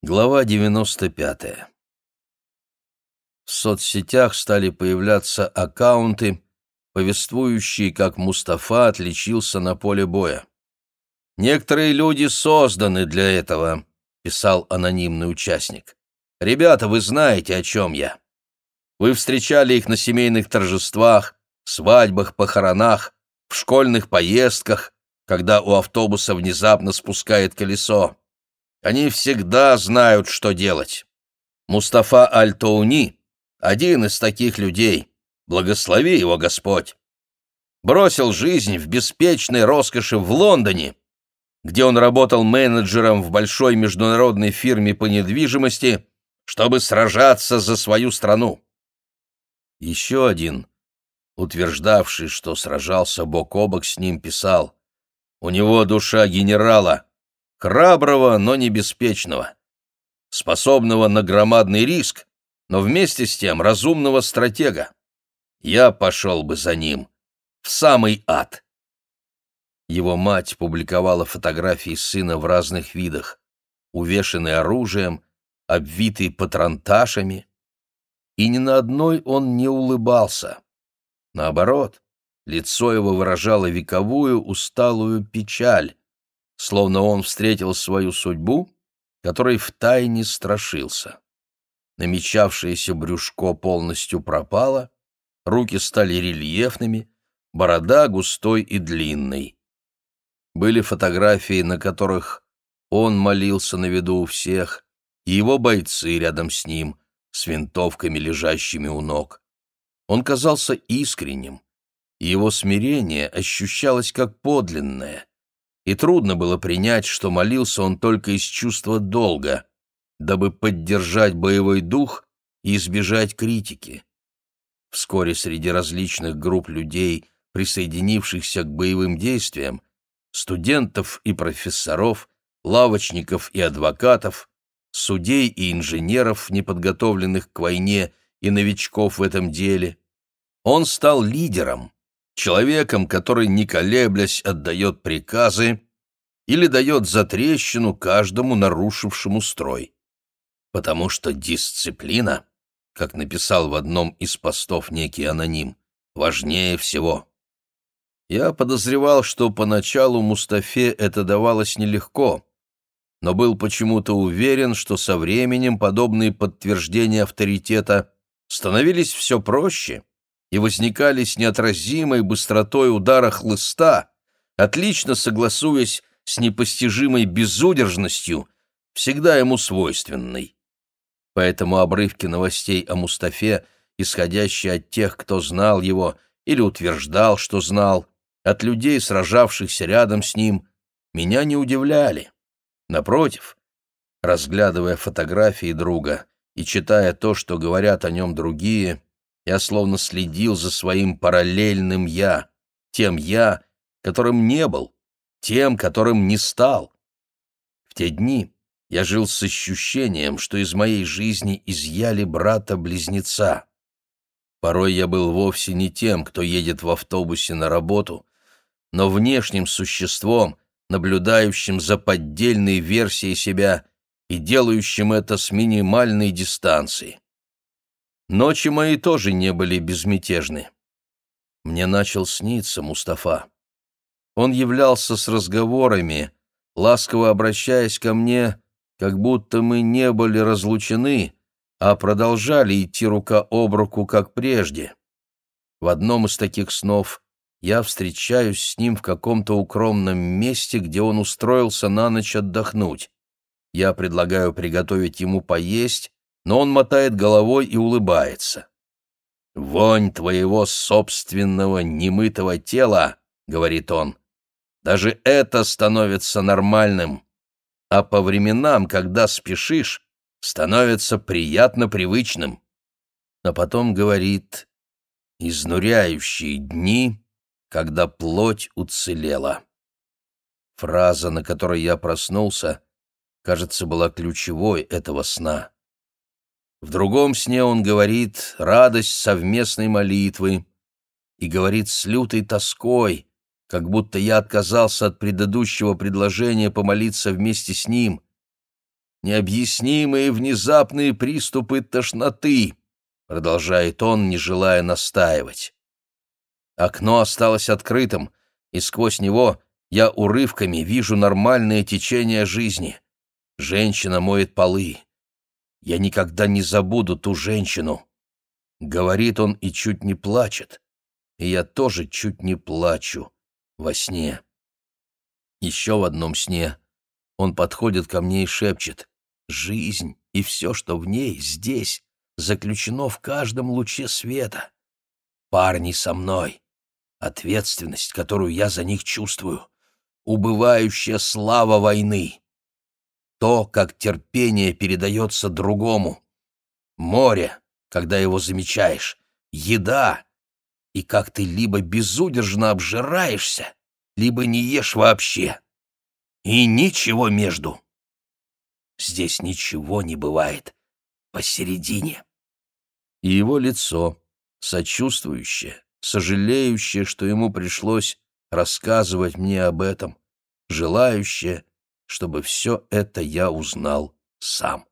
Глава 95. В соцсетях стали появляться аккаунты, повествующие, как Мустафа отличился на поле боя. «Некоторые люди созданы для этого», — писал анонимный участник. «Ребята, вы знаете, о чем я. Вы встречали их на семейных торжествах, свадьбах, похоронах, в школьных поездках, когда у автобуса внезапно спускает колесо. Они всегда знают, что делать. Мустафа Аль-Тоуни — один из таких людей. Благослови его Господь. Бросил жизнь в беспечной роскоши в Лондоне, где он работал менеджером в большой международной фирме по недвижимости, чтобы сражаться за свою страну. Еще один, утверждавший, что сражался бок о бок с ним, писал, «У него душа генерала, храброго, но не беспечного, способного на громадный риск, но вместе с тем разумного стратега. Я пошел бы за ним в самый ад. Его мать публиковала фотографии сына в разных видах, увешанный оружием, обвитый патронташами, и ни на одной он не улыбался. Наоборот, лицо его выражало вековую усталую печаль, словно он встретил свою судьбу, которой втайне страшился. Намечавшееся брюшко полностью пропало, руки стали рельефными, борода густой и длинной. Были фотографии, на которых он молился на виду у всех, и его бойцы рядом с ним, с винтовками, лежащими у ног. Он казался искренним, и его смирение ощущалось как подлинное и трудно было принять, что молился он только из чувства долга, дабы поддержать боевой дух и избежать критики. Вскоре среди различных групп людей, присоединившихся к боевым действиям, студентов и профессоров, лавочников и адвокатов, судей и инженеров, неподготовленных к войне и новичков в этом деле, он стал лидером, человеком, который, не колеблясь, отдает приказы или дает затрещину каждому нарушившему строй. Потому что дисциплина, как написал в одном из постов некий аноним, важнее всего. Я подозревал, что поначалу Мустафе это давалось нелегко, но был почему-то уверен, что со временем подобные подтверждения авторитета становились все проще и возникали с неотразимой быстротой удара хлыста, отлично согласуясь с непостижимой безудержностью, всегда ему свойственной. Поэтому обрывки новостей о Мустафе, исходящие от тех, кто знал его или утверждал, что знал, от людей, сражавшихся рядом с ним, меня не удивляли. Напротив, разглядывая фотографии друга и читая то, что говорят о нем другие, я словно следил за своим параллельным «я», тем «я», которым не был, тем, которым не стал. В те дни я жил с ощущением, что из моей жизни изъяли брата-близнеца. Порой я был вовсе не тем, кто едет в автобусе на работу, но внешним существом, наблюдающим за поддельной версией себя и делающим это с минимальной дистанции. Ночи мои тоже не были безмятежны. Мне начал сниться Мустафа. Он являлся с разговорами, ласково обращаясь ко мне, как будто мы не были разлучены, а продолжали идти рука об руку, как прежде. В одном из таких снов я встречаюсь с ним в каком-то укромном месте, где он устроился на ночь отдохнуть. Я предлагаю приготовить ему поесть, но он мотает головой и улыбается. «Вонь твоего собственного немытого тела», — говорит он, — «даже это становится нормальным, а по временам, когда спешишь, становится приятно привычным». А потом говорит «изнуряющие дни, когда плоть уцелела». Фраза, на которой я проснулся, кажется, была ключевой этого сна. В другом сне он говорит «радость совместной молитвы» и говорит с лютой тоской, как будто я отказался от предыдущего предложения помолиться вместе с ним. необъяснимые внезапные приступы тошноты, продолжает он, не желая настаивать. Окно осталось открытым, и сквозь него я урывками вижу нормальное течение жизни. Женщина моет полы. Я никогда не забуду ту женщину. Говорит он и чуть не плачет. И я тоже чуть не плачу во сне. Еще в одном сне он подходит ко мне и шепчет «Жизнь и все, что в ней, здесь, заключено в каждом луче света. Парни со мной, ответственность, которую я за них чувствую, убывающая слава войны, то, как терпение передается другому, море, когда его замечаешь, еда, и как ты либо безудержно обжираешься, либо не ешь вообще. И ничего между. Здесь ничего не бывает посередине. И его лицо, сочувствующее, сожалеющее, что ему пришлось рассказывать мне об этом, желающее, чтобы все это я узнал сам.